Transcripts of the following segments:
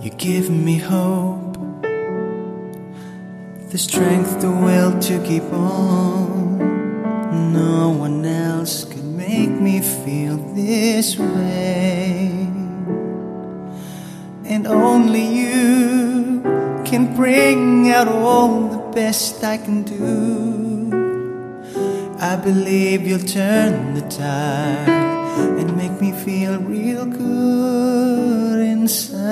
You give me hope, the strength, the will to keep on. No one else can make me feel this way, and only you can bring out all the best I can do. I believe you'll turn the tide and make me feel real good inside.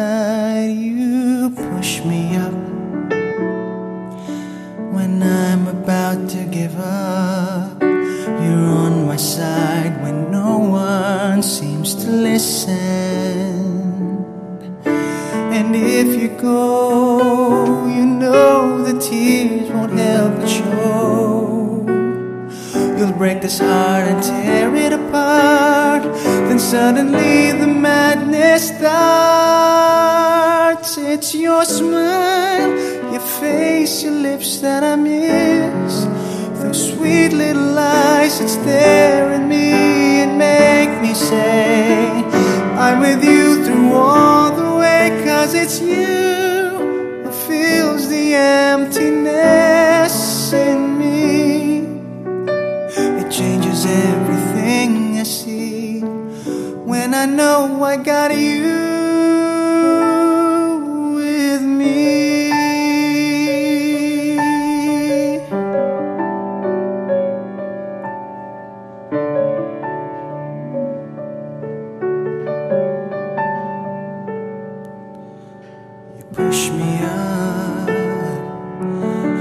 And if you go, you know the tears won't help but show. You'll break this heart and tear it apart. Then suddenly the madness starts. It's your smile, your face, your lips that I miss. Those sweet little eyes that stare at me and make me say, I'm with you through all. Cause it's you who fills the emptiness in me. It changes everything I see when I know I got you push me up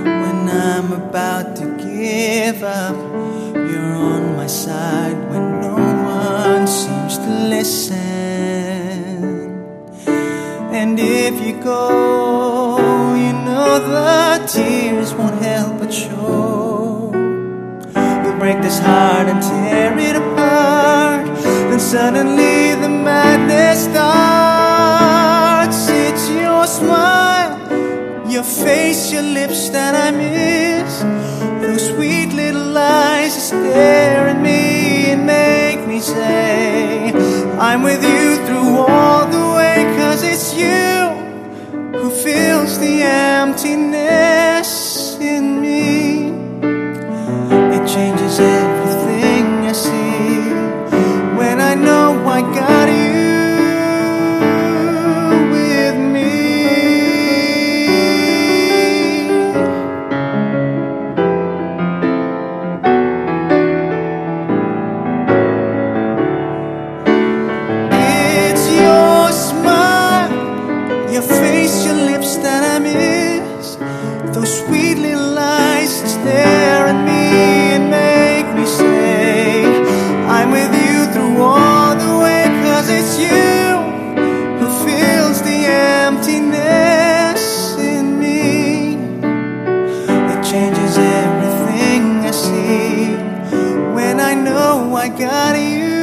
when I'm about to give up. You're on my side when no one seems to listen. And if you go, you know the tears won't help but show. You'll break this heart and tear it apart. Then suddenly the madness starts. Your face, your lips that I miss. Those sweet little eyes that stare at me and make me say, I'm with you through all the way. Cause it's you who fills the emptiness I got you.